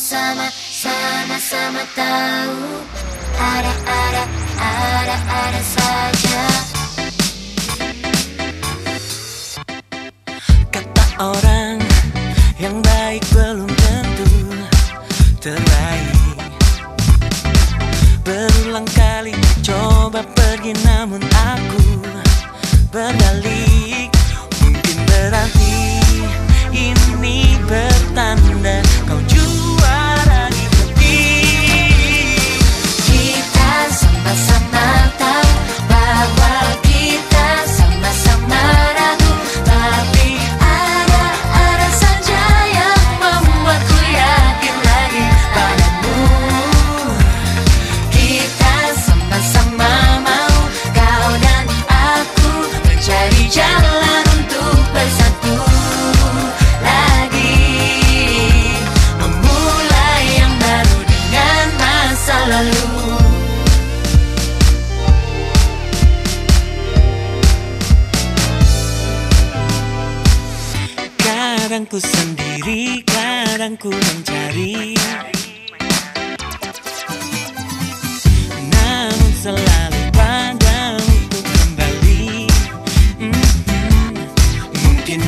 sama-sama sama-sama tahu. Ada ada ada ada saja. Kata orang yang baik belum tentu terbaik Berulang kali coba pergi namun aku berbalik Kadang ku sendiri, kadang ku mencari Namun selalu padamu kembali mm -hmm. Mungkin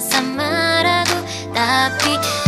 summer, summer하고 따뜻